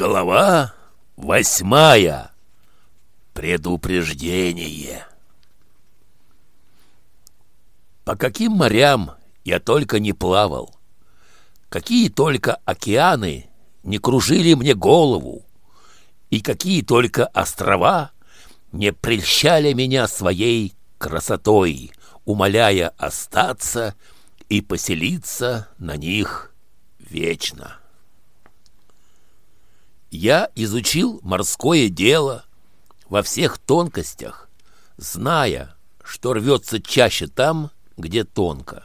Глава восьмая. Предупреждение. По каким морям я только не плавал, какие только океаны не кружили мне голову, и какие только острова не прельщали меня своей красотой, умоляя остаться и поселиться на них вечно. Я изучил морское дело во всех тонкостях, зная, что рвется чаще там, где тонко.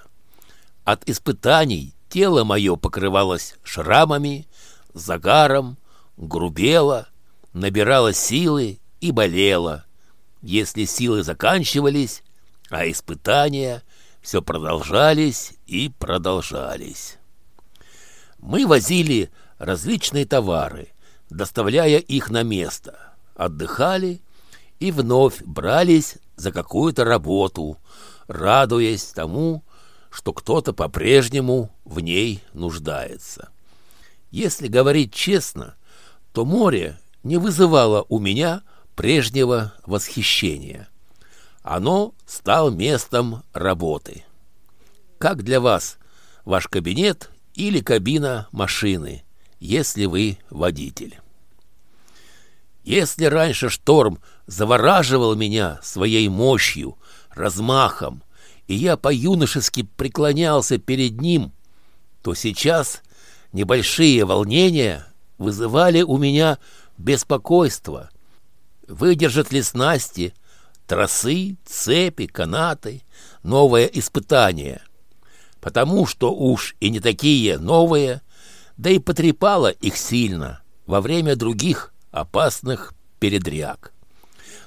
От испытаний тело мое покрывалось шрамами, загаром, грубело, набирало силы и болело. Если силы заканчивались, а испытания все продолжались и продолжались. Мы возили различные товары, доставляя их на место, отдыхали и вновь брались за какую-то работу, радуясь тому, что кто-то по-прежнему в ней нуждается. Если говорить честно, то море не вызывало у меня прежнего восхищения. Оно стало местом работы. Как для вас ваш кабинет или кабина машины, если вы водитель? Если раньше шторм завораживал меня своей мощью, размахом, и я по-юношески преклонялся перед ним, то сейчас небольшие волнения вызывали у меня беспокойство. Выдержат ли снасти, тросы, цепи, канаты, новое испытание? Потому что уж и не такие новые, да и потрепало их сильно во время других опасных передряг.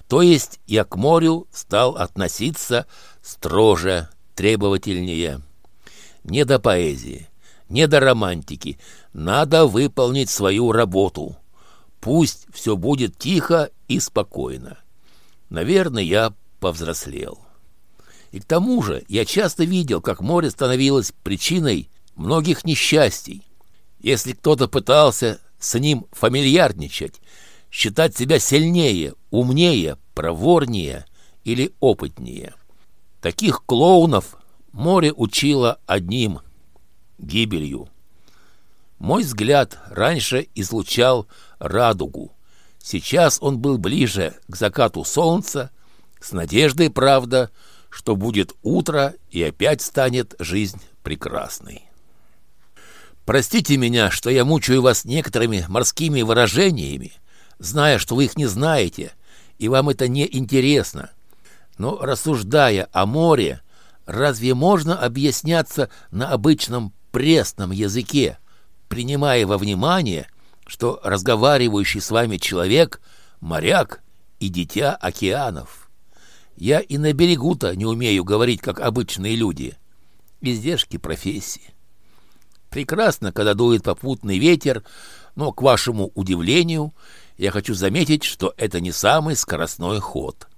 То есть я к морю стал относиться строже, требовательнее. Не до поэзии, не до романтики. Надо выполнить свою работу. Пусть все будет тихо и спокойно. Наверное, я повзрослел. И к тому же я часто видел, как море становилось причиной многих несчастий. Если кто-то пытался с ним фамильярничать, считать себя сильнее, умнее, проворнее или опытнее. Таких клоунов море учило одним — гибелью. Мой взгляд раньше излучал радугу. Сейчас он был ближе к закату солнца, с надеждой, правда, что будет утро и опять станет жизнь прекрасной. Простите меня, что я мучаю вас некоторыми морскими выражениями, зная, что вы их не знаете, и вам это не интересно. Но рассуждая о море, разве можно объясняться на обычном пресном языке, принимая во внимание, что разговаривающий с вами человек — моряк и дитя океанов? Я и на берегу-то не умею говорить, как обычные люди. Издержки профессии. Прекрасно, когда дует попутный ветер, но, к вашему удивлению, я хочу заметить, что это не самый скоростной ход.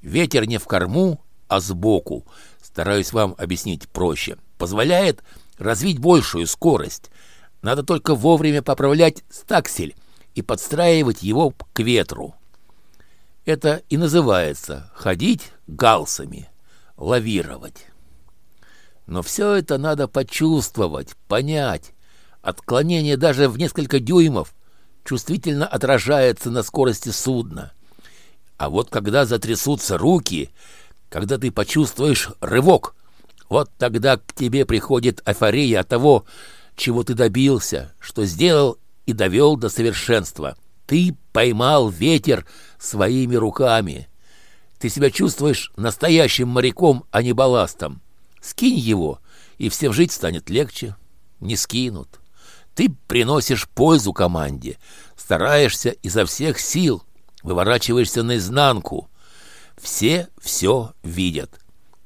Ветер не в корму, а сбоку, стараюсь вам объяснить проще, позволяет развить большую скорость. Надо только вовремя поправлять стаксель и подстраивать его к ветру. Это и называется ходить галсами, лавировать. Но все это надо почувствовать, понять. Отклонение даже в несколько дюймов чувствительно отражается на скорости судна. А вот когда затрясутся руки, когда ты почувствуешь рывок, вот тогда к тебе приходит эйфория от того, чего ты добился, что сделал и довел до совершенства. Ты поймал ветер своими руками. Ты себя чувствуешь настоящим моряком, а не балластом. Скинь его, и всем жить станет легче. Не скинут. Ты приносишь пользу команде, стараешься изо всех сил, выворачиваешься наизнанку. Все все видят,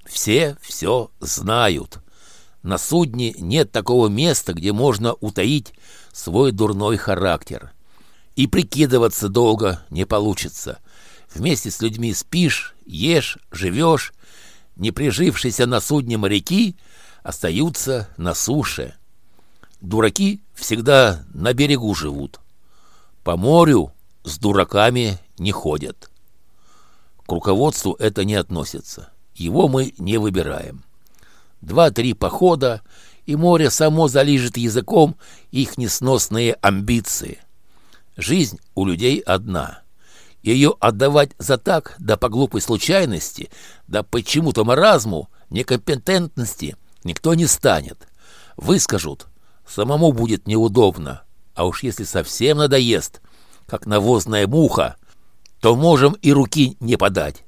все все знают. На судне нет такого места, где можно утаить свой дурной характер. И прикидываться долго не получится. Вместе с людьми спишь, ешь, живешь, не прижившиеся на судне моряки остаются на суше. Дураки всегда на берегу живут. По морю с дураками не ходят. К руководству это не относится. Его мы не выбираем. Два-три похода, и море само залижет языком их несносные амбиции. Жизнь у людей одна. Ее отдавать за так, да по глупой случайности, да почему-то маразму, некомпетентности никто не станет. Выскажут, самому будет неудобно. А уж если совсем надоест, как навозная муха, то можем и руки не подать.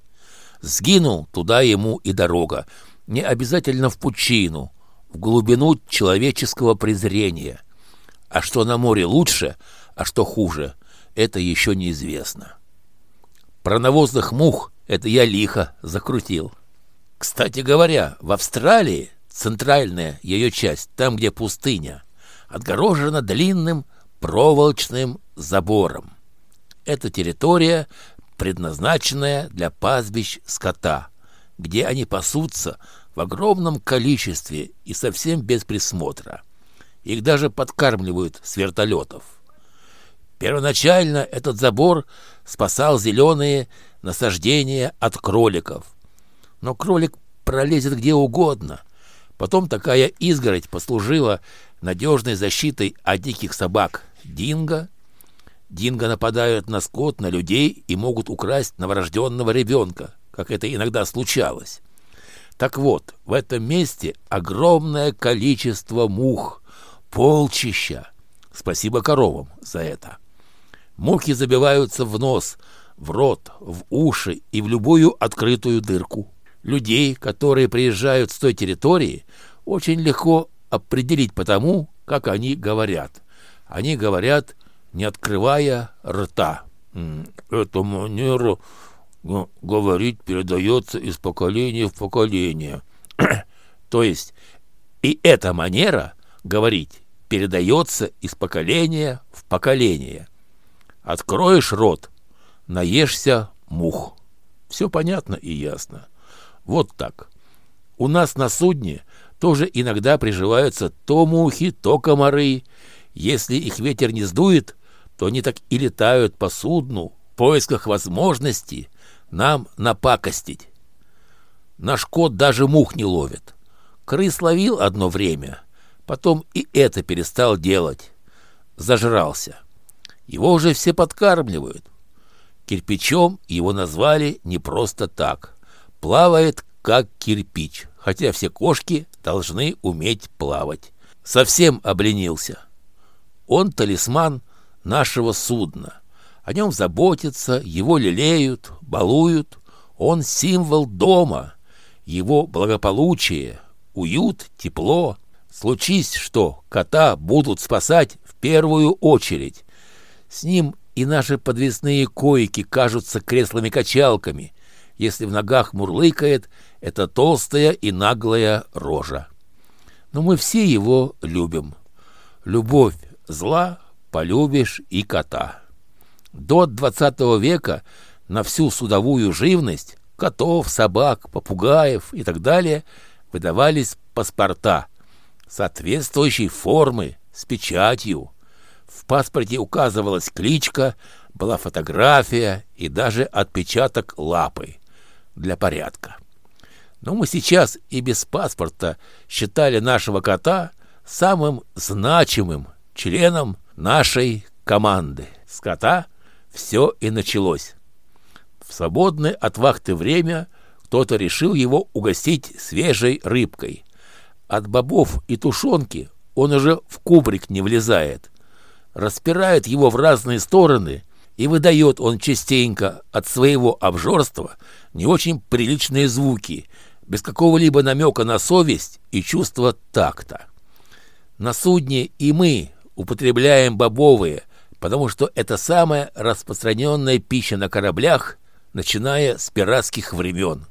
Сгинул, туда ему и дорога. Не обязательно в пучину, в глубину человеческого презрения. А что на море лучше, а что хуже, это еще неизвестно. Про навозных мух это я лихо закрутил. Кстати говоря, в Австралии центральная ее часть, там, где пустыня, отгорожена длинным проволочным забором. Эта территория, предназначенная для пастбищ скота, где они пасутся в огромном количестве и совсем без присмотра. Их даже подкармливают с вертолетов. Первоначально этот забор спасал зеленые насаждения от кроликов. Но кролик пролезет где угодно. Потом такая изгородь послужила надежной защитой от диких собак динго. Динго нападают на скот, на людей и могут украсть новорожденного ребенка, как это иногда случалось. Так вот, в этом месте огромное количество мух, полчища. Спасибо коровам за это. Мухи забиваются в нос, в рот, в уши и в любую открытую дырку. Людей, которые приезжают с той территории, очень легко определить по тому, как они говорят. Они говорят, не открывая рта. Эта манера говорить передается из поколения в поколение. То есть и эта манера говорить передается из поколения в поколение. Откроешь рот, наешься мух. Все понятно и ясно. Вот так. У нас на судне тоже иногда приживаются то мухи, то комары. Если их ветер не сдует, то они так и летают по судну в поисках возможности нам напакостить. Наш кот даже мух не ловит. Крыс ловил одно время, потом и это перестал делать. Зажрался. Его уже все подкармливают. Кирпичом его назвали не просто так. Плавает, как кирпич, хотя все кошки должны уметь плавать. Совсем обленился. Он талисман нашего судна. О нем заботятся, его лелеют, балуют. Он символ дома, его благополучие, уют, тепло. Случись что, кота будут спасать в первую очередь. С ним и наши подвесные койки кажутся креслами-качалками. Если в ногах мурлыкает, это толстая и наглая рожа. Но мы все его любим. Любовь зла полюбишь и кота. До XX века на всю судовую живность котов, собак, попугаев и так далее выдавались паспорта соответствующей формы с печатью. В паспорте указывалась кличка, была фотография и даже отпечаток лапы для порядка. Но мы сейчас и без паспорта считали нашего кота самым значимым членом нашей команды. С кота все и началось. В свободное от вахты время кто-то решил его угостить свежей рыбкой. От бобов и тушенки он уже в кубрик не влезает. Распирает его в разные стороны, и выдает он частенько от своего обжорства не очень приличные звуки, без какого-либо намека на совесть и чувство такта. На судне и мы употребляем бобовые – потому что это самая распространенная пища на кораблях, начиная с пиратских времен.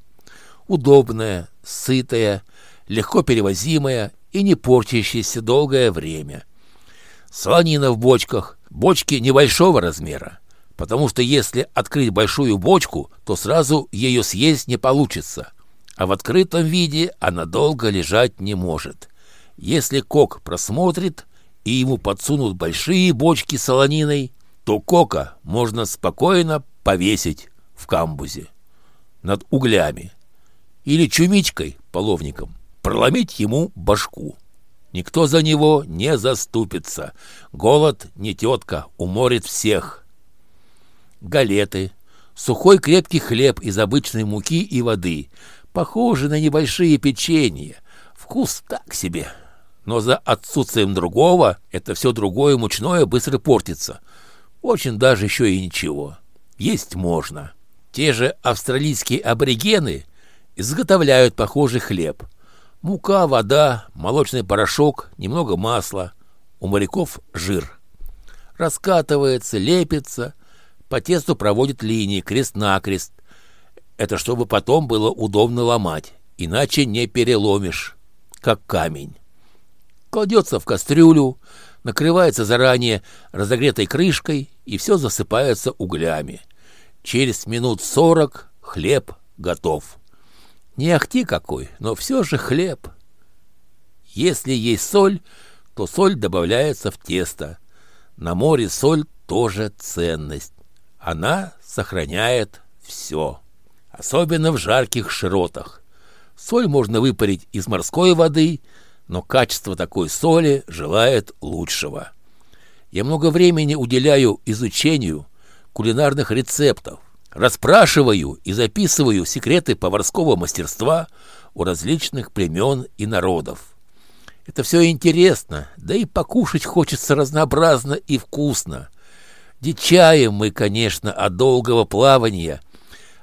Удобная, сытая, легко перевозимая и не портящаяся долгое время. Солонина в бочках, бочки небольшого размера, потому что если открыть большую бочку, то сразу ее съесть не получится, а в открытом виде она долго лежать не может. Если кок просмотрит, и ему подсунут большие бочки солониной, то кока можно спокойно повесить в камбузе над углями или чумичкой, половником, проломить ему башку. Никто за него не заступится. Голод не тетка, уморит всех. Галеты, сухой крепкий хлеб из обычной муки и воды, похожи на небольшие печенья. Вкус так себе. Но за отсутствием другого это все другое мучное быстро портится. Очень даже еще и ничего. Есть можно. Те же австралийские аборигены изготовляют похожий хлеб. Мука, вода, молочный порошок, немного масла. У моряков жир. Раскатывается, лепится, по тесту проводят линии крест-накрест. Это чтобы потом было удобно ломать, иначе не переломишь, как камень. Кладется в кастрюлю, накрывается заранее разогретой крышкой, и все засыпается углями. Через минут сорок хлеб готов. Не ахти какой, но все же хлеб. Если есть соль, то соль добавляется в тесто. На море соль тоже ценность. Она сохраняет все. Особенно в жарких широтах. Соль можно выпарить из морской воды, но качество такой соли желает лучшего. Я много времени уделяю изучению кулинарных рецептов, расспрашиваю и записываю секреты поварского мастерства у различных племен и народов. Это все интересно, да и покушать хочется разнообразно и вкусно. Дичаем мы, конечно, от долгого плавания.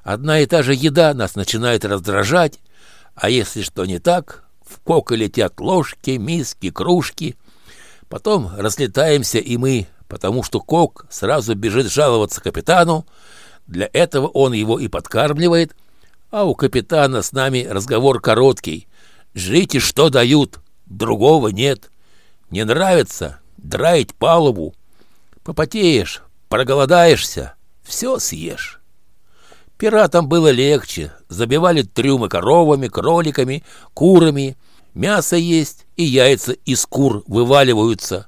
Одна и та же еда нас начинает раздражать, а если что не так, в кока летят ложки, миски, кружки. Потом разлетаемся и мы, потому что кок сразу бежит жаловаться капитану. Для этого он его и подкармливает. А у капитана с нами разговор короткий. «Жрите, что дают, другого нет. Не нравится — драить палубу. Попотеешь, проголодаешься, все съешь». Пиратам было легче, забивали трюмы коровами, кроликами, курами. Мясо есть, и яйца из кур вываливаются.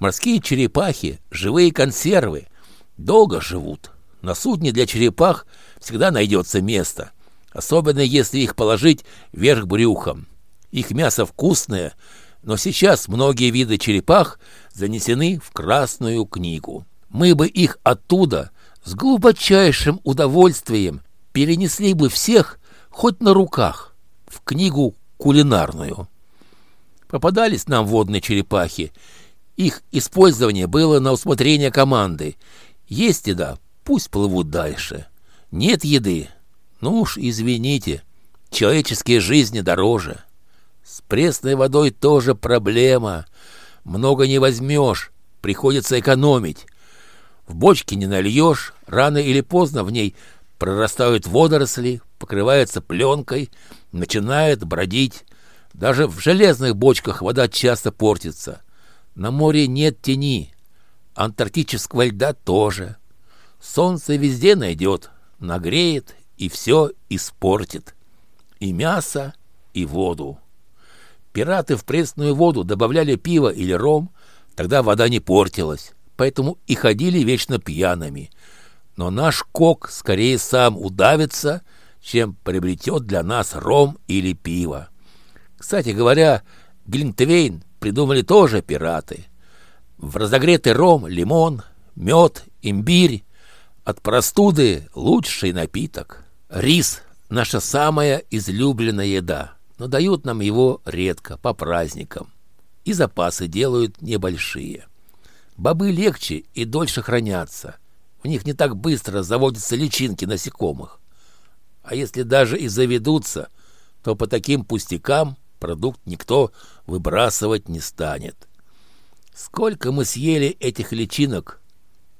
Морские черепахи — живые консервы, долго живут. На судне для черепах всегда найдется место, особенно если их положить вверх брюхом. Их мясо вкусное, но сейчас многие виды черепах занесены в Красную книгу. Мы бы их оттуда с глубочайшим удовольствием перенесли бы всех хоть на руках в книгу кулинарную. Попадались нам водные черепахи. Их использование было на усмотрение команды. Есть еда, пусть плывут дальше. Нет еды, ну уж извините, человеческие жизни дороже. С пресной водой тоже проблема. Много не возьмешь, приходится экономить. В бочке не нальешь, рано или поздно в ней прорастают водоросли, покрывается пленкой, начинает бродить. Даже в железных бочках вода часто портится. На море нет тени, антарктического льда тоже. Солнце везде найдет, нагреет и все испортит. И мясо, и воду. Пираты в пресную воду добавляли пиво или ром, тогда вода не портилась поэтому и ходили вечно пьяными. Но наш кок скорее сам удавится, чем приобретет для нас ром или пиво. Кстати говоря, Глинтвейн придумали тоже пираты. В разогретый ром лимон, мед, имбирь. От простуды лучший напиток. Рис – наша самая излюбленная еда, но дают нам его редко, по праздникам. И запасы делают небольшие. Бобы легче и дольше хранятся. В них не так быстро заводятся личинки насекомых. А если даже и заведутся, то по таким пустякам продукт никто выбрасывать не станет. Сколько мы съели этих личинок?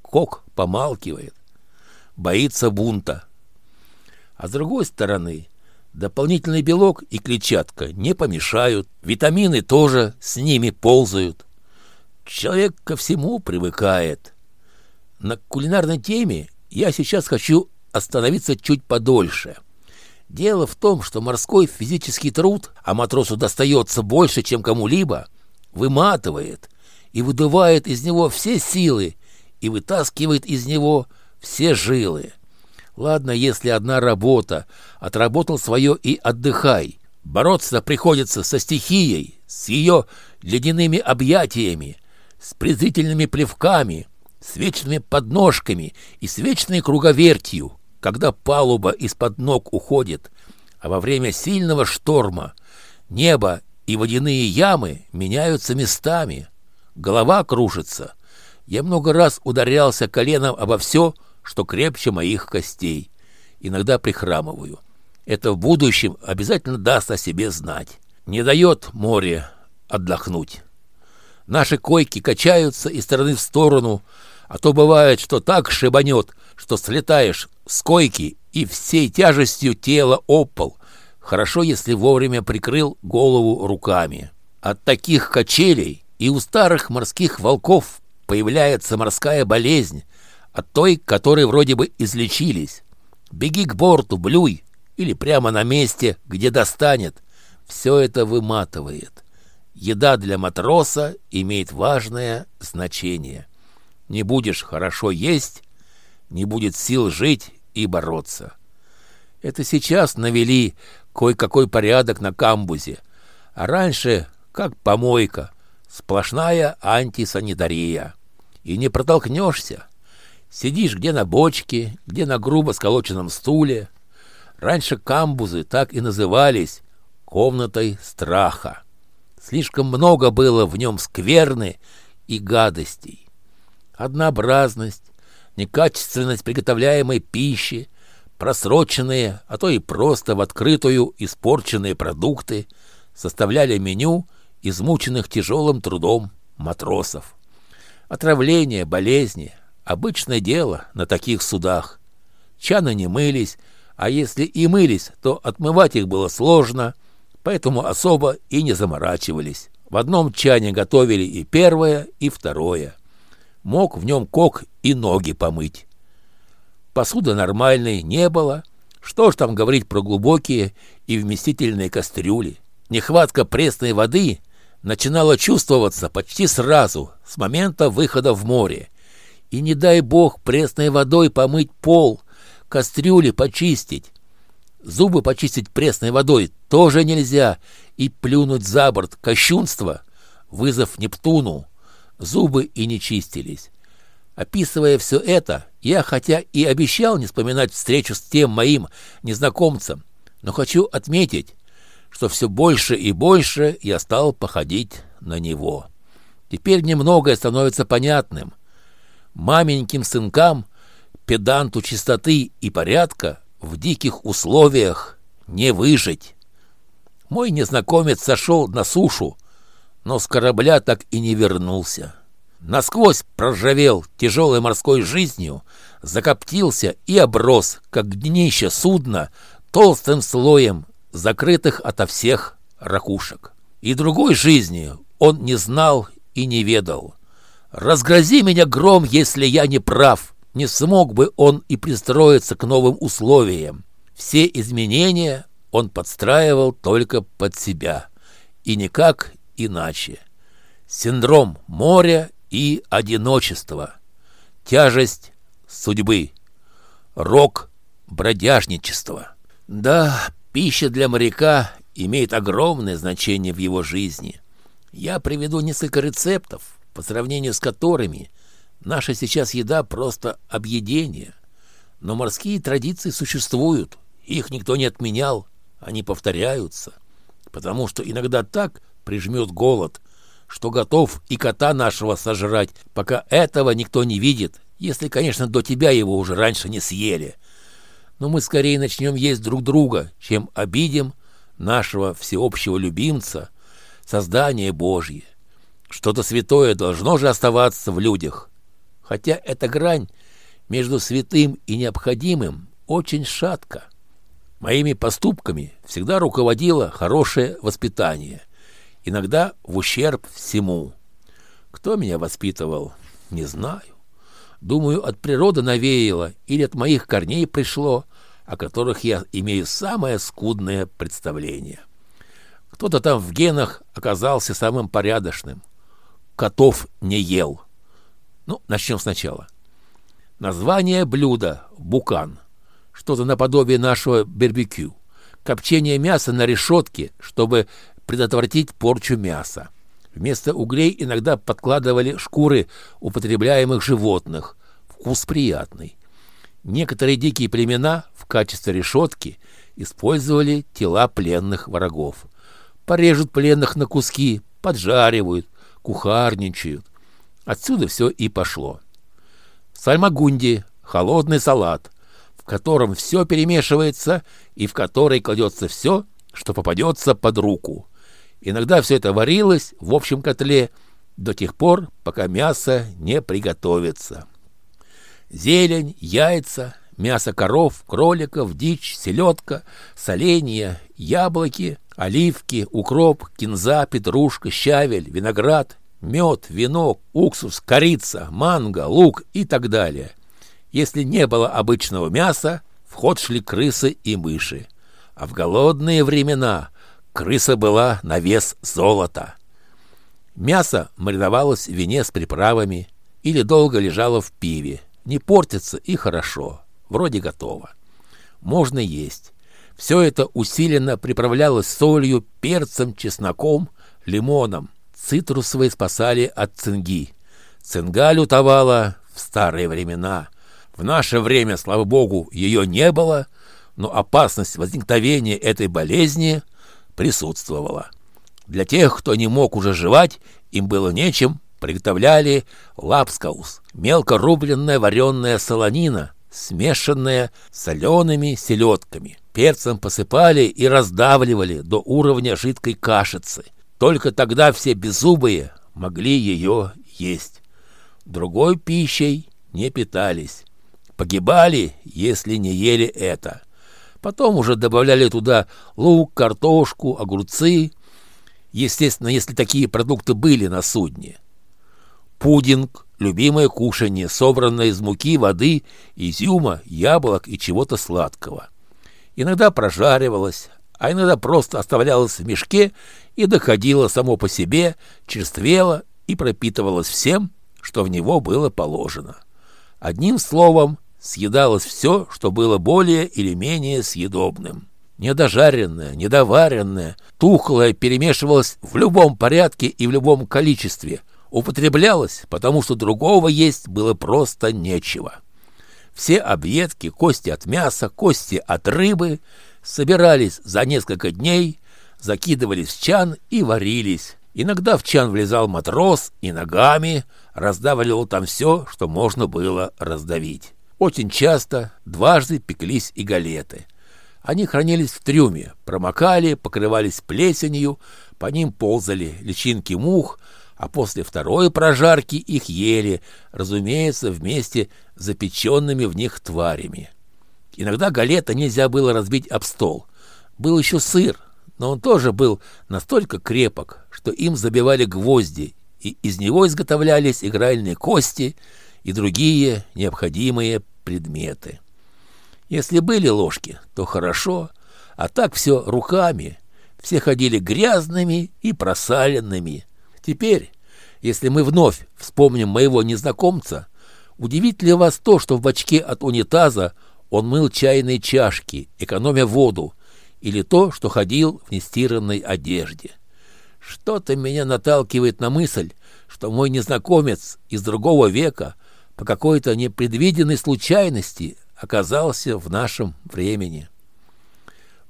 Кок помалкивает, боится бунта. А с другой стороны, дополнительный белок и клетчатка не помешают, витамины тоже с ними ползают. Человек ко всему привыкает. На кулинарной теме я сейчас хочу остановиться чуть подольше. Дело в том, что морской физический труд, а матросу достается больше, чем кому-либо, выматывает и выдувает из него все силы и вытаскивает из него все жилы. Ладно, если одна работа, отработал свое и отдыхай. Бороться приходится со стихией, с ее ледяными объятиями, с презрительными плевками, с вечными подножками и с вечной круговертью, когда палуба из-под ног уходит, а во время сильного шторма небо и водяные ямы меняются местами, голова кружится. Я много раз ударялся коленом обо все, что крепче моих костей. Иногда прихрамываю. Это в будущем обязательно даст о себе знать. Не дает море отдохнуть. Наши койки качаются из стороны в сторону, а то бывает, что так шибанет, что слетаешь с койки и всей тяжестью тела опол. Хорошо, если вовремя прикрыл голову руками. От таких качелей и у старых морских волков появляется морская болезнь, от той, которой вроде бы излечились. Беги к борту, блюй, или прямо на месте, где достанет. Все это выматывает. Еда для матроса имеет важное значение. Не будешь хорошо есть, не будет сил жить и бороться. Это сейчас навели кое-какой порядок на камбузе, а раньше как помойка, сплошная антисанитария. И не протолкнешься. Сидишь где на бочке, где на грубо сколоченном стуле. Раньше камбузы так и назывались «комнатой страха». Слишком много было в нем скверны и гадостей. Однообразность, некачественность приготовляемой пищи, просроченные, а то и просто в открытую испорченные продукты составляли меню измученных тяжелым трудом матросов. Отравление, болезни — обычное дело на таких судах. Чаны не мылись, а если и мылись, то отмывать их было сложно, поэтому особо и не заморачивались. В одном чане готовили и первое, и второе. Мог в нем кок и ноги помыть. Посуды нормальной не было. Что ж там говорить про глубокие и вместительные кастрюли. Нехватка пресной воды начинала чувствоваться почти сразу, с момента выхода в море. И не дай бог пресной водой помыть пол, кастрюли почистить. Зубы почистить пресной водой тоже нельзя, и плюнуть за борт кощунство, вызов Нептуну. Зубы и не чистились. Описывая все это, я хотя и обещал не вспоминать встречу с тем моим незнакомцем, но хочу отметить, что все больше и больше я стал походить на него. Теперь немногое становится понятным. Маменьким сынкам, педанту чистоты и порядка в диких условиях не выжить. Мой незнакомец сошел на сушу, но с корабля так и не вернулся. Насквозь проржавел тяжелой морской жизнью, закоптился и оброс, как днище судна, толстым слоем закрытых ото всех ракушек. И другой жизни он не знал и не ведал. Разгрози меня гром, если я не прав. Не смог бы он и пристроиться к новым условиям. Все изменения он подстраивал только под себя. И никак иначе. Синдром моря и одиночества. Тяжесть судьбы. Рок бродяжничества. Да, Пища для моряка имеет огромное значение в его жизни. Я приведу несколько рецептов, по сравнению с которыми наша сейчас еда просто объедение. Но морские традиции существуют, их никто не отменял, они повторяются. Потому что иногда так прижмет голод, что готов и кота нашего сожрать, пока этого никто не видит, если, конечно, до тебя его уже раньше не съели но мы скорее начнем есть друг друга, чем обидим нашего всеобщего любимца, создание Божье. Что-то святое должно же оставаться в людях. Хотя эта грань между святым и необходимым очень шатка. Моими поступками всегда руководило хорошее воспитание, иногда в ущерб всему. Кто меня воспитывал, не знаю. Думаю, от природы навеяло или от моих корней пришло, о которых я имею самое скудное представление. Кто-то там в генах оказался самым порядочным. Котов не ел. Ну, начнем сначала. Название блюда – букан. Что-то наподобие нашего барбекю. Копчение мяса на решетке, чтобы предотвратить порчу мяса. Вместо углей иногда подкладывали шкуры употребляемых животных. Вкус приятный. Некоторые дикие племена в качестве решетки использовали тела пленных врагов. Порежут пленных на куски, поджаривают, кухарничают. Отсюда все и пошло. Сальмагунди – холодный салат, в котором все перемешивается и в который кладется все, что попадется под руку – Иногда все это варилось в общем котле до тех пор, пока мясо не приготовится. Зелень, яйца, мясо коров, кроликов, дичь, селедка, соленья, яблоки, оливки, укроп, кинза, петрушка, щавель, виноград, мед, вино, уксус, корица, манго, лук и так далее. Если не было обычного мяса, в ход шли крысы и мыши. А в голодные времена Крыса была на вес золота. Мясо мариновалось в вине с приправами или долго лежало в пиве. Не портится и хорошо. Вроде готово. Можно есть. Все это усиленно приправлялось солью, перцем, чесноком, лимоном. Цитрусовые спасали от цинги. Цинга лютовала в старые времена. В наше время, слава богу, ее не было, но опасность возникновения этой болезни – присутствовала. Для тех, кто не мог уже жевать, им было нечем, приготовляли лапскаус, мелко рубленная вареная солонина, смешанная с солеными селедками. Перцем посыпали и раздавливали до уровня жидкой кашицы. Только тогда все беззубые могли ее есть. Другой пищей не питались. Погибали, если не ели это. Потом уже добавляли туда лук, картошку, огурцы. Естественно, если такие продукты были на судне. Пудинг – любимое кушанье, собранное из муки, воды, изюма, яблок и чего-то сладкого. Иногда прожаривалось, а иногда просто оставлялось в мешке и доходило само по себе, черствело и пропитывалось всем, что в него было положено. Одним словом, съедалось все, что было более или менее съедобным. Недожаренное, недоваренное, тухлое перемешивалось в любом порядке и в любом количестве. Употреблялось, потому что другого есть было просто нечего. Все объедки, кости от мяса, кости от рыбы собирались за несколько дней, закидывались в чан и варились. Иногда в чан влезал матрос и ногами раздавливал там все, что можно было раздавить. Очень часто дважды пеклись и галеты. Они хранились в трюме, промокали, покрывались плесенью, по ним ползали личинки мух, а после второй прожарки их ели, разумеется, вместе с запеченными в них тварями. Иногда галета нельзя было разбить об стол. Был еще сыр, но он тоже был настолько крепок, что им забивали гвозди, и из него изготовлялись игральные кости — и другие необходимые предметы. Если были ложки, то хорошо, а так все руками. Все ходили грязными и просаленными. Теперь, если мы вновь вспомним моего незнакомца, удивит ли вас то, что в бачке от унитаза он мыл чайные чашки, экономя воду, или то, что ходил в нестиранной одежде? Что-то меня наталкивает на мысль, что мой незнакомец из другого века – по какой-то непредвиденной случайности оказался в нашем времени.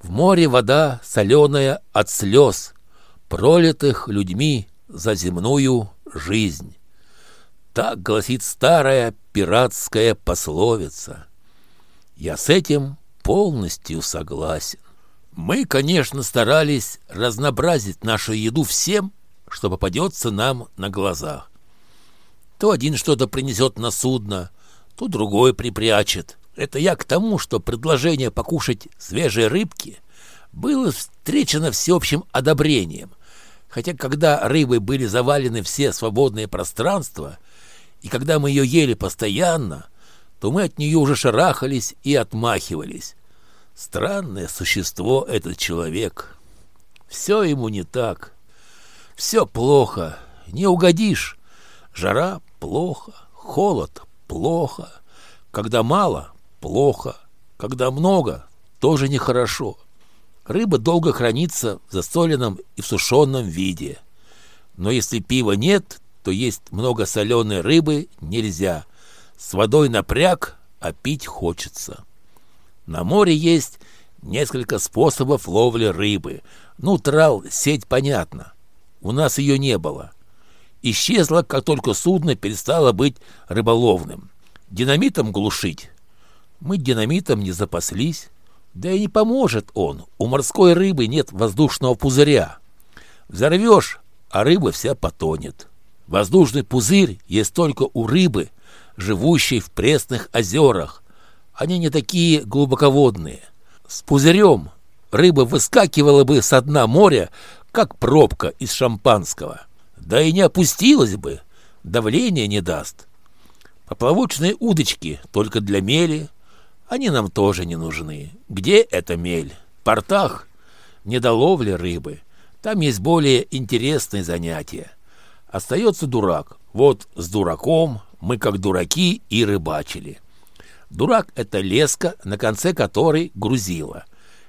В море вода соленая от слез, пролитых людьми за земную жизнь. Так гласит старая пиратская пословица. Я с этим полностью согласен. Мы, конечно, старались разнообразить нашу еду всем, что попадется нам на глазах. То один что-то принесет на судно, то другой припрячет. Это я к тому, что предложение покушать свежие рыбки было встречено всеобщим одобрением. Хотя когда рыбы были завалены все свободные пространства, и когда мы ее ели постоянно, то мы от нее уже шарахались и отмахивались. Странное существо этот человек. Все ему не так. Все плохо, не угодишь. Жара – плохо, холод – плохо, когда мало – плохо, когда много – тоже нехорошо. Рыба долго хранится в засоленном и в сушеном виде. Но если пива нет, то есть много соленой рыбы нельзя. С водой напряг, а пить хочется. На море есть несколько способов ловли рыбы. Ну, трал, сеть, понятно. У нас ее не было. Исчезла, как только судно перестало быть рыболовным. Динамитом глушить. Мы динамитом не запаслись. Да и не поможет он. У морской рыбы нет воздушного пузыря. Взорвешь, а рыба вся потонет. Воздушный пузырь есть только у рыбы, живущей в пресных озерах. Они не такие глубоководные. С пузырем рыба выскакивала бы со дна моря, как пробка из шампанского. Да и не опустилась бы, давление не даст. Поплавочные удочки только для мели, они нам тоже не нужны. Где эта мель? В портах? Не до ловли рыбы. Там есть более интересные занятия. Остается дурак. Вот с дураком мы как дураки и рыбачили. Дурак — это леска, на конце которой грузила.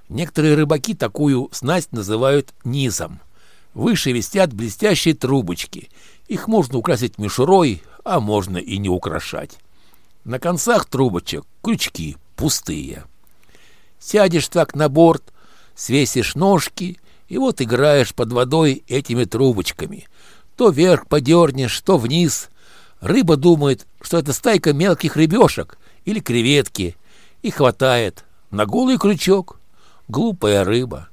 Некоторые рыбаки такую снасть называют низом. Выше висят блестящие трубочки. Их можно украсить мишурой, а можно и не украшать. На концах трубочек крючки пустые. Сядешь так на борт, свесишь ножки, и вот играешь под водой этими трубочками. То вверх подернешь, то вниз. Рыба думает, что это стайка мелких рыбешек или креветки, и хватает на голый крючок. Глупая рыба.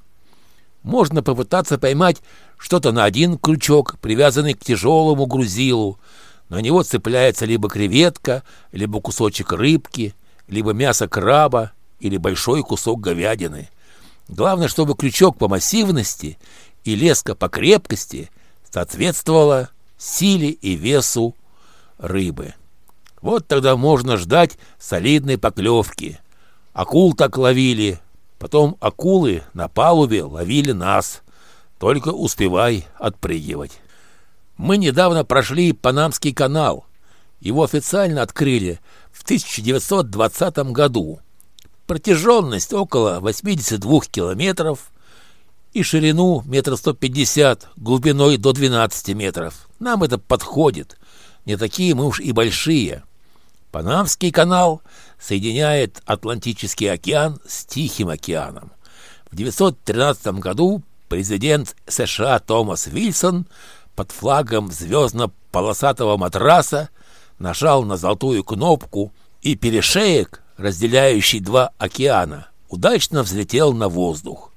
Можно попытаться поймать что-то на один крючок, привязанный к тяжелому грузилу. На него цепляется либо креветка, либо кусочек рыбки, либо мясо краба или большой кусок говядины. Главное, чтобы крючок по массивности и леска по крепкости соответствовала силе и весу рыбы. Вот тогда можно ждать солидной поклевки. Акул так ловили, потом акулы на палубе ловили нас. Только успевай отпрыгивать. Мы недавно прошли Панамский канал. Его официально открыли в 1920 году. Протяженность около 82 километров и ширину метр сто пятьдесят, глубиной до 12 метров. Нам это подходит. Не такие мы уж и большие. Панамский канал соединяет Атлантический океан с Тихим океаном. В 1913 году президент США Томас Вильсон под флагом звездно-полосатого матраса нажал на золотую кнопку, и перешеек, разделяющий два океана, удачно взлетел на воздух.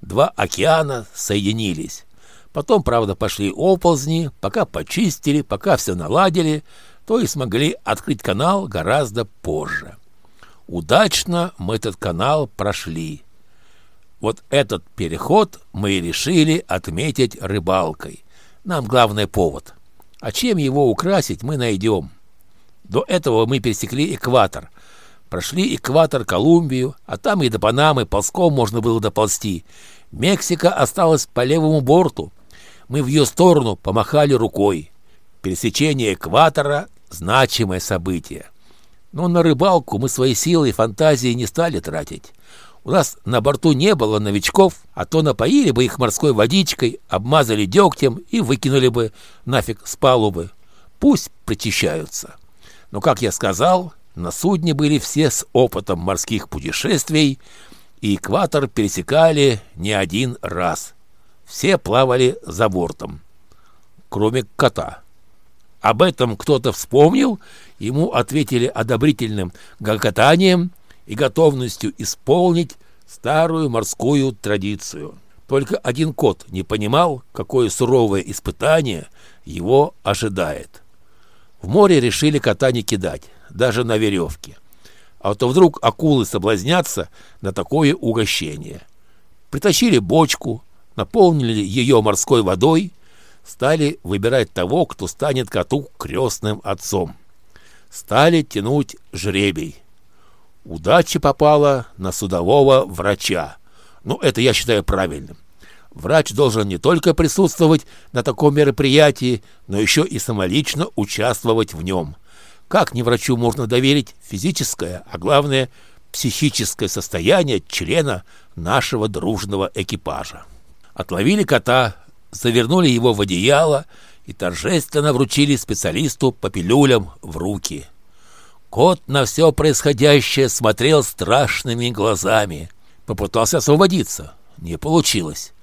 Два океана соединились. Потом, правда, пошли оползни, пока почистили, пока все наладили, то и смогли открыть канал гораздо позже. Удачно мы этот канал прошли. Вот этот переход мы и решили отметить рыбалкой. Нам главный повод. А чем его украсить, мы найдем. До этого мы пересекли экватор. Прошли экватор Колумбию, а там и до Панамы ползком можно было доползти. Мексика осталась по левому борту. Мы в ее сторону помахали рукой. Пересечение экватора – значимое событие. Но на рыбалку мы свои силы и фантазии не стали тратить. У нас на борту не было новичков, а то напоили бы их морской водичкой, обмазали дегтем и выкинули бы нафиг с палубы. Пусть причащаются. Но, как я сказал, на судне были все с опытом морских путешествий, и экватор пересекали не один раз. Все плавали за бортом, кроме кота. Об этом кто-то вспомнил, ему ответили одобрительным гокотанием и готовностью исполнить старую морскую традицию. Только один кот не понимал, какое суровое испытание его ожидает. В море решили кота не кидать, даже на веревке. А то вдруг акулы соблазнятся на такое угощение. Притащили бочку, наполнили ее морской водой, стали выбирать того, кто станет коту крестным отцом. Стали тянуть жребий. Удача попала на судового врача. Ну, это я считаю правильным. Врач должен не только присутствовать на таком мероприятии, но еще и самолично участвовать в нем. Как не врачу можно доверить физическое, а главное психическое состояние члена нашего дружного экипажа? Отловили кота, завернули его в одеяло и торжественно вручили специалисту по пилюлям в руки. Кот на все происходящее смотрел страшными глазами. Попытался освободиться. Не получилось.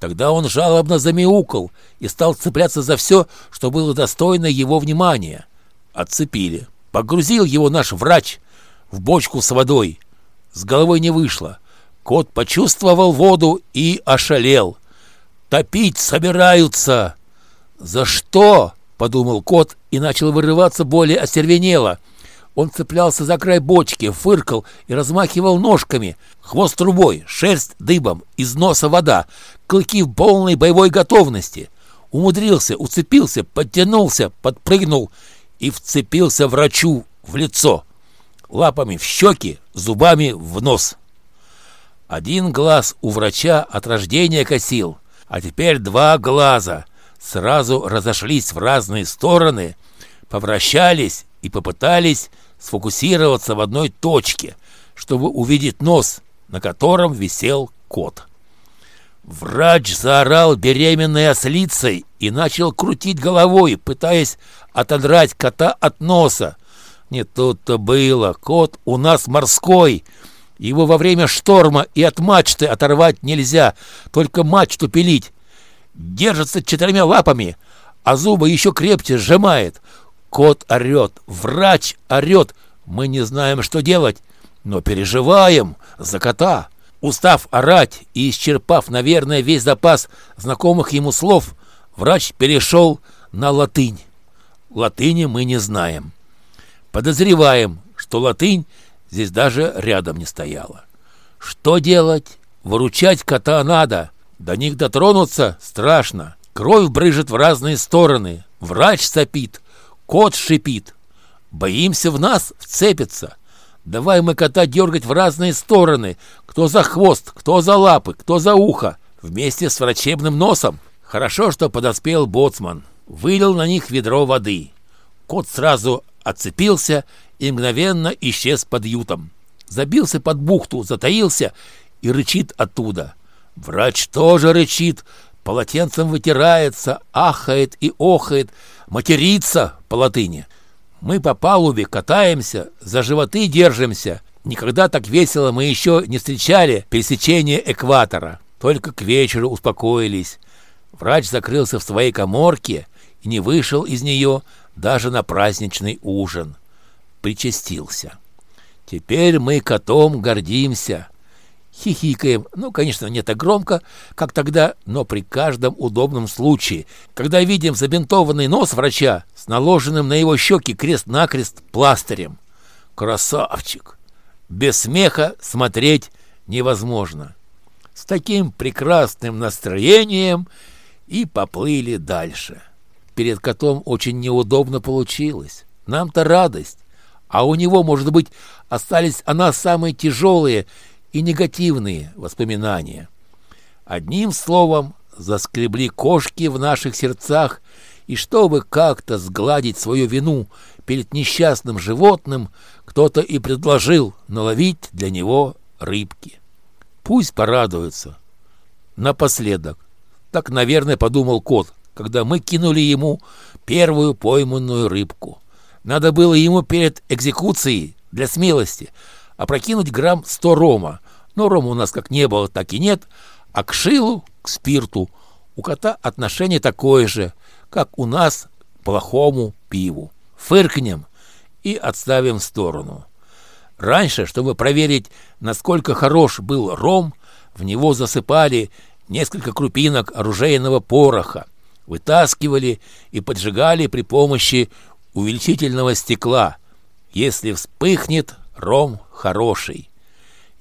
Тогда он жалобно замяукал и стал цепляться за все, что было достойно его внимания. Отцепили. Погрузил его наш врач в бочку с водой. С головой не вышло. Кот почувствовал воду и ошалел. «Топить собираются!» «За что?» — подумал кот и начал вырываться более остервенело. Он цеплялся за край бочки, фыркал и размахивал ножками. Хвост трубой, шерсть дыбом, из носа вода, клыки в полной боевой готовности. Умудрился, уцепился, подтянулся, подпрыгнул и вцепился врачу в лицо. Лапами в щеки, зубами в нос. Один глаз у врача от рождения косил, а теперь два глаза сразу разошлись в разные стороны, повращались и попытались сфокусироваться в одной точке, чтобы увидеть нос, на котором висел кот. Врач заорал беременной ослицей и начал крутить головой, пытаясь отодрать кота от носа. Не тут-то было. Кот у нас морской. Его во время шторма и от мачты оторвать нельзя, только мачту пилить. Держится четырьмя лапами, а зубы еще крепче сжимает. Кот орет, врач орет. Мы не знаем, что делать, но переживаем за кота. Устав орать и исчерпав, наверное, весь запас знакомых ему слов, врач перешел на латынь. Латыни мы не знаем. Подозреваем, что латынь здесь даже рядом не стояла. Что делать? Выручать кота надо. До них дотронуться страшно. Кровь брыжет в разные стороны. Врач сопит. Кот шипит. Боимся в нас вцепиться. Давай мы кота дергать в разные стороны. Кто за хвост, кто за лапы, кто за ухо. Вместе с врачебным носом. Хорошо, что подоспел боцман. Вылил на них ведро воды. Кот сразу отцепился и мгновенно исчез под ютом. Забился под бухту, затаился и рычит оттуда. Врач тоже рычит, полотенцем вытирается, ахает и охает, матерится по латыни. Мы по палубе катаемся, за животы держимся. Никогда так весело мы еще не встречали пересечение экватора. Только к вечеру успокоились. Врач закрылся в своей коморке и не вышел из нее даже на праздничный ужин. Причастился. Теперь мы котом гордимся хихикаем. Ну, конечно, не так громко, как тогда, но при каждом удобном случае. Когда видим забинтованный нос врача с наложенным на его щеки крест-накрест пластырем. Красавчик! Без смеха смотреть невозможно. С таким прекрасным настроением и поплыли дальше. Перед котом очень неудобно получилось. Нам-то радость, а у него, может быть, остались она самые тяжелые и негативные воспоминания. Одним словом, заскребли кошки в наших сердцах, и чтобы как-то сгладить свою вину перед несчастным животным, кто-то и предложил наловить для него рыбки. Пусть порадуется. Напоследок. Так, наверное, подумал кот, когда мы кинули ему первую пойманную рыбку. Надо было ему перед экзекуцией для смелости опрокинуть грамм сто рома, но рома у нас как не было, так и нет. А к шилу, к спирту у кота отношение такое же, как у нас к плохому пиву. Фыркнем и отставим в сторону. Раньше, чтобы проверить, насколько хорош был ром, в него засыпали несколько крупинок оружейного пороха, вытаскивали и поджигали при помощи увеличительного стекла. Если вспыхнет, ром хороший.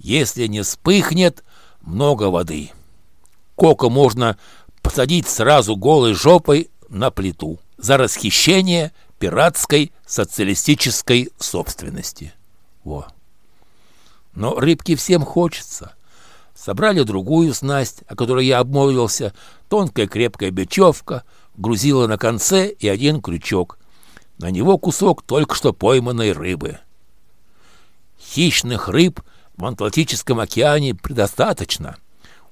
Если не вспыхнет, много воды. Кока можно посадить сразу голой жопой на плиту за расхищение пиратской социалистической собственности. Во. Но рыбки всем хочется. Собрали другую снасть, о которой я обмолвился, тонкая крепкая бечевка, грузила на конце и один крючок. На него кусок только что пойманной рыбы. Хищных рыб в Атлантическом океане предостаточно.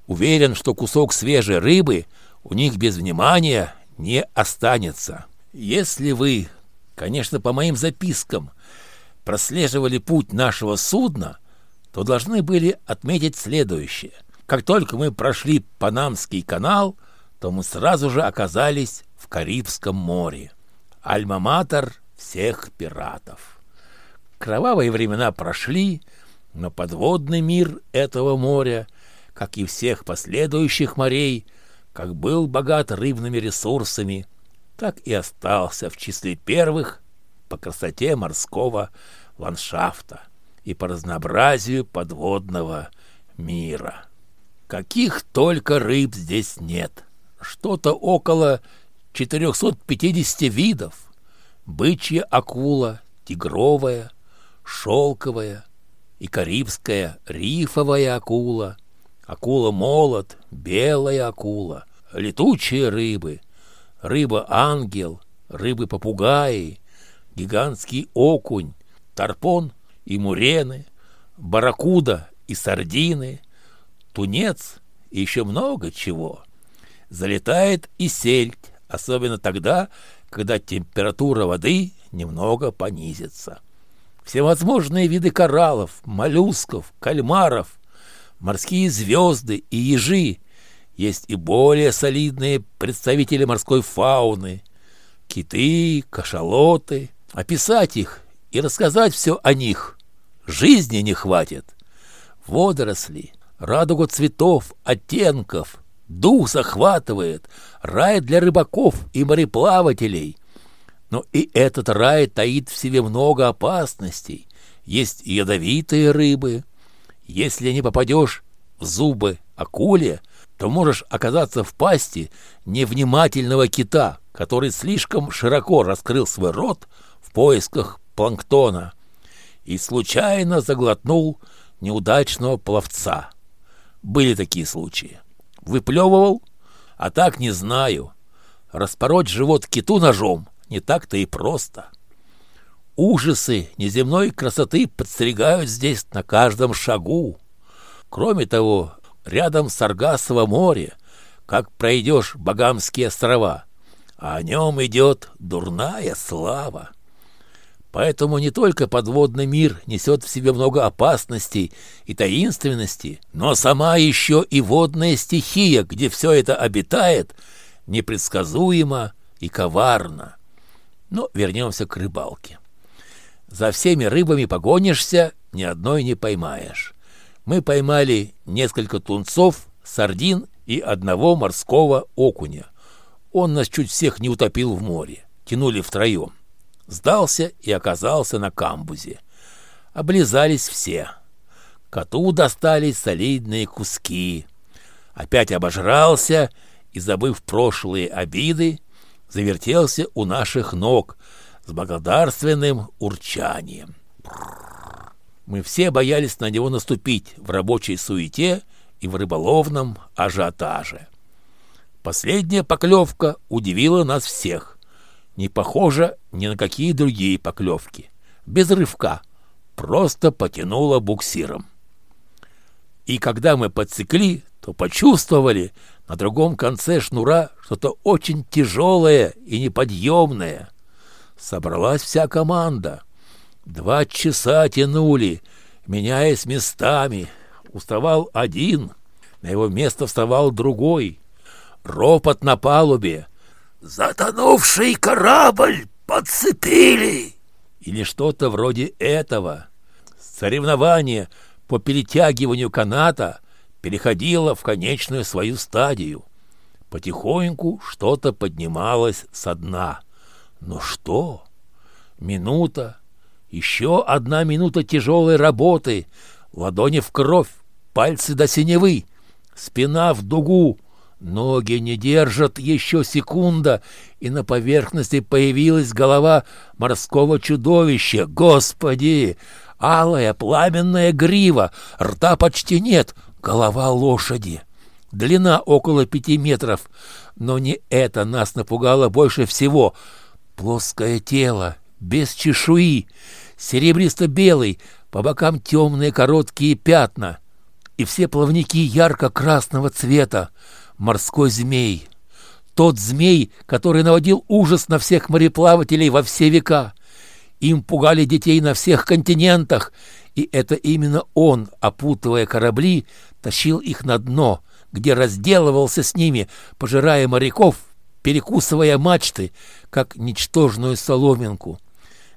Уверен, что кусок свежей рыбы у них без внимания не останется. Если вы, конечно, по моим запискам, прослеживали путь нашего судна, то должны были отметить следующее. Как только мы прошли Панамский канал, то мы сразу же оказались в Карибском море. Альма-матер всех пиратов. Кровавые времена прошли, но подводный мир этого моря, как и всех последующих морей, как был богат рыбными ресурсами, так и остался в числе первых по красоте морского ландшафта и по разнообразию подводного мира. Каких только рыб здесь нет. Что-то около 450 видов. Бычья акула, тигровая, шелковая и карибская рифовая акула, акула-молот, белая акула, летучие рыбы, рыба-ангел, рыбы-попугаи, гигантский окунь, тарпон и мурены, барракуда и сардины, тунец и еще много чего. Залетает и сельдь, особенно тогда, когда температура воды немного понизится. Всевозможные виды кораллов, моллюсков, кальмаров, морские звезды и ежи, есть и более солидные представители морской фауны, киты, кашалоты. Описать их и рассказать все о них жизни не хватит. Водоросли, радуга цветов, оттенков, дух захватывает, рай для рыбаков и мореплавателей. Но и этот рай таит в себе много опасностей. Есть ядовитые рыбы. Если не попадешь в зубы акуле, то можешь оказаться в пасти невнимательного кита, который слишком широко раскрыл свой рот в поисках планктона и случайно заглотнул неудачного пловца. Были такие случаи. Выплевывал, а так не знаю. Распороть живот киту ножом не так-то и просто. Ужасы неземной красоты подстерегают здесь на каждом шагу. Кроме того, рядом Саргасово море, как пройдешь Багамские острова, а о нем идет дурная слава. Поэтому не только подводный мир несет в себе много опасностей и таинственности, но сама еще и водная стихия, где все это обитает, непредсказуема и коварна. Но вернемся к рыбалке. За всеми рыбами погонишься, ни одной не поймаешь. Мы поймали несколько тунцов, сардин и одного морского окуня. Он нас чуть всех не утопил в море. Тянули втроем. Сдался и оказался на камбузе. Облизались все. Коту достались солидные куски. Опять обожрался и, забыв прошлые обиды, завертелся у наших ног с благодарственным урчанием. Мы все боялись на него наступить в рабочей суете и в рыболовном ажиотаже. Последняя поклевка удивила нас всех не похожа ни на какие другие поклевки. Без рывка, просто потянула буксиром. И когда мы подсекли, то почувствовали на другом конце шнура что-то очень тяжелое и неподъемное. Собралась вся команда. Два часа тянули, меняясь местами. Уставал один, на его место вставал другой. Ропот на палубе — «Затонувший корабль подцепили!» Или что-то вроде этого. Соревнование по перетягиванию каната переходило в конечную свою стадию. Потихоньку что-то поднималось со дна. Но что? Минута, еще одна минута тяжелой работы, ладони в кровь, пальцы до синевы, спина в дугу, Ноги не держат еще секунда, и на поверхности появилась голова морского чудовища. Господи! Алая пламенная грива, рта почти нет, голова лошади. Длина около пяти метров. Но не это нас напугало больше всего. Плоское тело, без чешуи, серебристо-белый, по бокам темные короткие пятна, и все плавники ярко-красного цвета, морской змей. Тот змей, который наводил ужас на всех мореплавателей во все века. Им пугали детей на всех континентах, и это именно он, опутывая корабли, тащил их на дно, где разделывался с ними, пожирая моряков, перекусывая мачты, как ничтожную соломинку.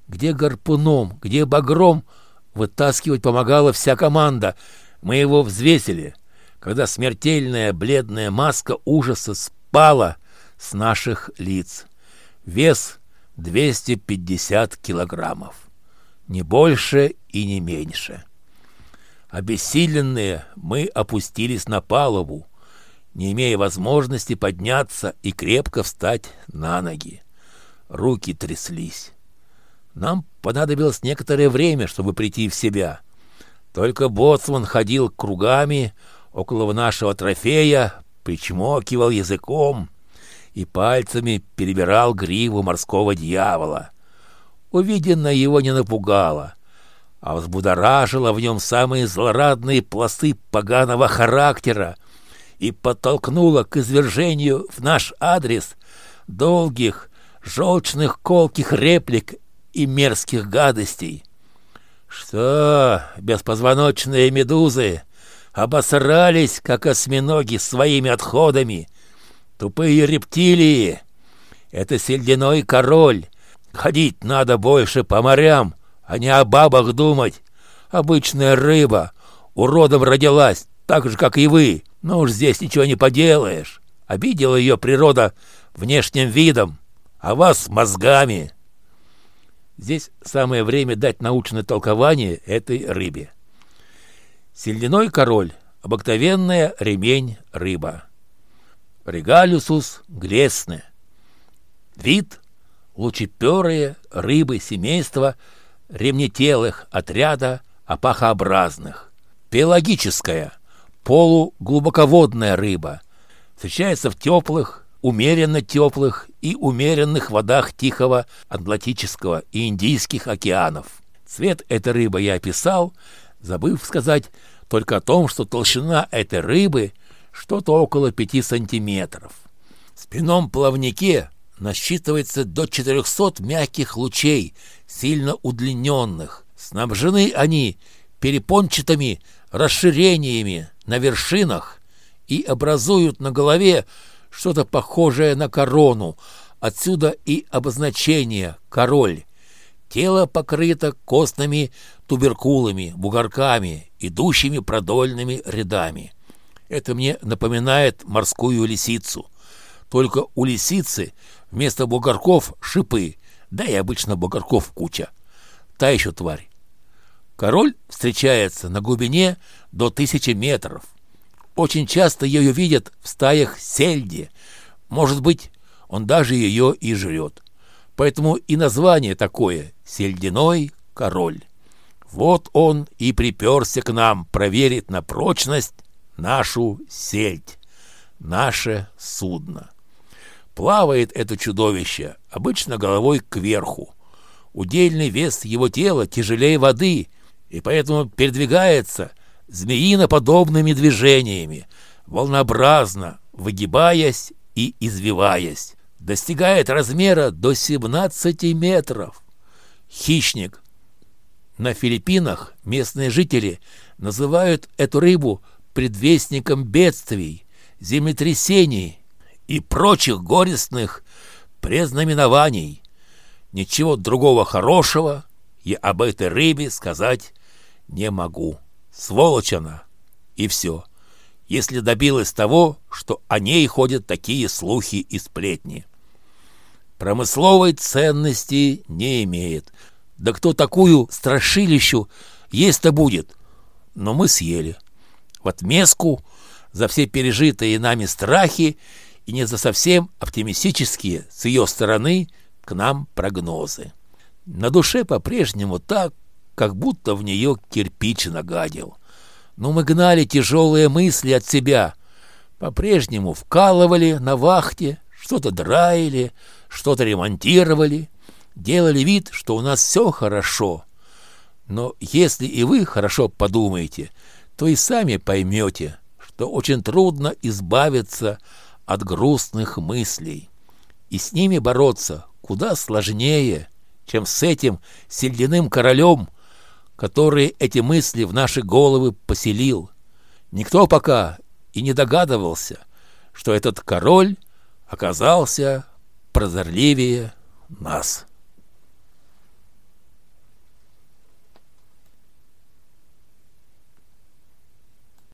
Где гарпуном, где багром вытаскивать помогала вся команда. Мы его взвесили, когда смертельная бледная маска ужаса спала с наших лиц. Вес 250 килограммов. Не больше и не меньше. Обессиленные мы опустились на палубу, не имея возможности подняться и крепко встать на ноги. Руки тряслись. Нам понадобилось некоторое время, чтобы прийти в себя. Только боцман ходил кругами около нашего трофея, причмокивал языком и пальцами перебирал гриву морского дьявола. Увиденное его не напугало, а взбудоражило в нем самые злорадные пласты поганого характера и подтолкнуло к извержению в наш адрес долгих, желчных колких реплик и мерзких гадостей. Что, беспозвоночные медузы обосрались, как осьминоги, своими отходами. Тупые рептилии. Это сельдяной король. Ходить надо больше по морям, а не о бабах думать. Обычная рыба. Уродом родилась, так же, как и вы. Но уж здесь ничего не поделаешь. Обидела ее природа внешним видом, а вас мозгами. Здесь самое время дать научное толкование этой рыбе. Сельдяной король — обыкновенная ремень-рыба. Регалюсус глесне. Вид — лучеперые рыбы семейства ремнетелых отряда опахообразных. Пелагическая, полуглубоководная рыба. Встречается в теплых, умеренно теплых и умеренных водах Тихого, Атлантического и Индийских океанов. Цвет этой рыбы я описал, забыв сказать только о том, что толщина этой рыбы что-то около 5 сантиметров. В спинном плавнике насчитывается до 400 мягких лучей, сильно удлиненных. Снабжены они перепончатыми расширениями на вершинах и образуют на голове что-то похожее на корону. Отсюда и обозначение «король». Тело покрыто костными туберкулами, бугорками, идущими продольными рядами. Это мне напоминает морскую лисицу. Только у лисицы вместо бугорков шипы, да и обычно бугорков куча. Та еще тварь. Король встречается на глубине до тысячи метров. Очень часто ее видят в стаях сельди. Может быть, он даже ее и жрет. Поэтому и название такое — «Сельдяной король». Вот он и приперся к нам проверить на прочность нашу сельдь, наше судно. Плавает это чудовище, обычно головой кверху. Удельный вес его тела тяжелее воды, и поэтому передвигается змеиноподобными движениями, волнообразно, выгибаясь и извиваясь. Достигает размера до 17 метров. Хищник. На Филиппинах местные жители называют эту рыбу предвестником бедствий, землетрясений и прочих горестных презнаменований. Ничего другого хорошего я об этой рыбе сказать не могу. Сволочь она. И все. Если добилась того, что о ней ходят такие слухи и сплетни. Промысловой ценности не имеет. Да кто такую страшилищу есть-то будет? Но мы съели. В отместку за все пережитые нами страхи и не за совсем оптимистические с ее стороны к нам прогнозы. На душе по-прежнему так, как будто в нее кирпич нагадил. Но мы гнали тяжелые мысли от себя, по-прежнему вкалывали на вахте, что-то драили, что-то ремонтировали, делали вид, что у нас все хорошо. Но если и вы хорошо подумаете, то и сами поймете, что очень трудно избавиться от грустных мыслей. И с ними бороться куда сложнее, чем с этим сельдяным королем, который эти мысли в наши головы поселил. Никто пока и не догадывался, что этот король оказался прозорливее нас.